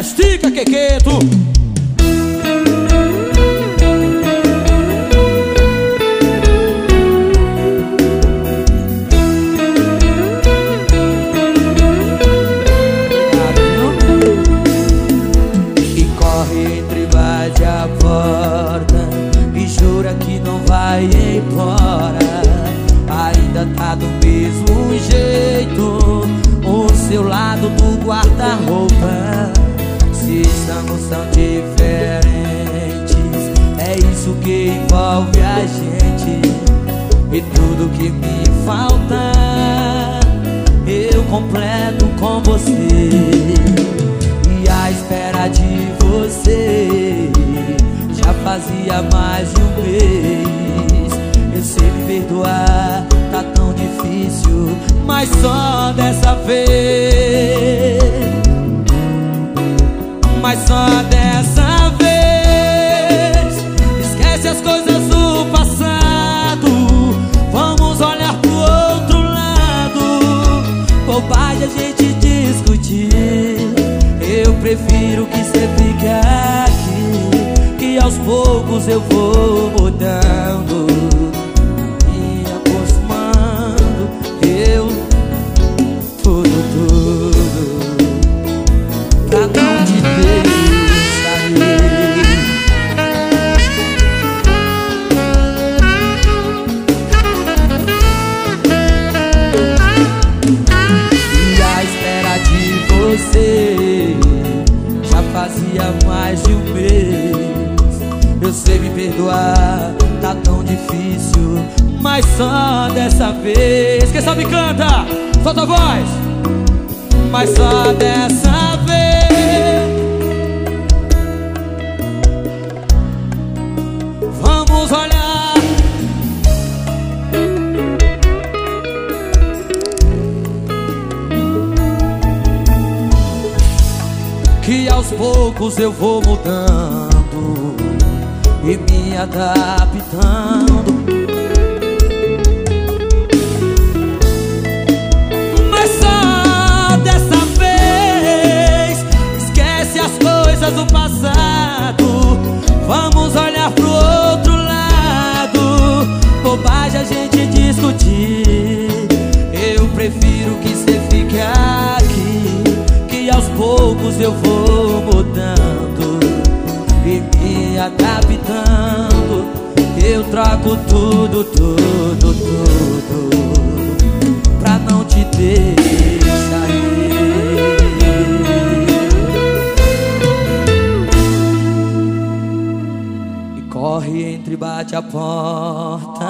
Estica, Quequeto. E corre entre bate a porta E jura que não vai embora. Ainda tá do mesmo jeito O seu lado do guarda-roupa que me falta. Eu completo com você. E a espera de você Já fazia mais de um mês. Eu sei me perdoar, tá tão difícil Mas só dessa vez. Mas só dessa prefiro que você fique aqui Que aos poucos eu vou mudando. Me acostumando Eu tudo, tudo. Pra não te deixar ir. E a espera de você fazia mais de um mês. Eu sei me perdoar, tá tão difícil Mas só dessa vez. Quem sabe canta, solta a voz. Mas só dessa que aos poucos eu vou mudando e me adaptando. Troco tudo, tudo, tudo pra não te deixar ir. E corre entre bate a porta.